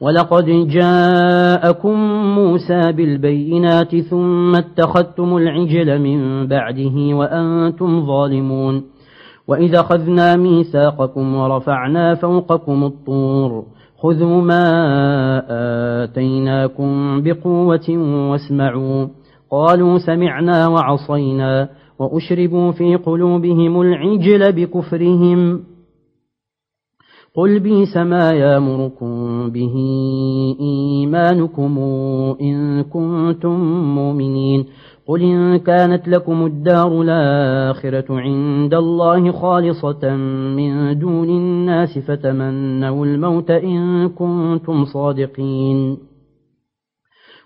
ولقد جاءكم موسى بالبينات ثم اتخذتم العجل من بعده وأنتم ظالمون. وإذا خذنا ميثاقكم ورفعنا فوقكم الطور خذوا ما آتيناكم بقوة واسمعوا. قالوا سمعنا وعصينا وأشربوا في قلوبهم العجل بكفرهم. قل بيس ما يامركم به إيمانكم إن كنتم مؤمنين قل إن كانت لكم الدار الآخرة عند الله خالصة من دون الناس فتمنوا الموت إن كنتم صادقين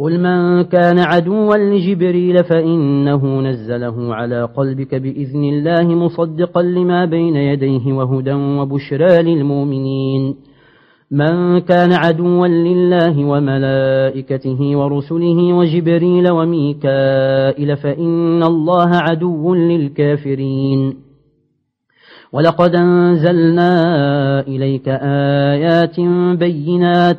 قل من كان عدوا لجبريل فإنه نزله على قلبك بإذن الله مصدقا لما بين يديه وهدى وبشرى للمؤمنين من كان عدوا لله وملائكته ورسله وجبريل وميكائيل فإن الله عدو للكافرين ولقد أنزلنا إليك آيات بينات